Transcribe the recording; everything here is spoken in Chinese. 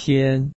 天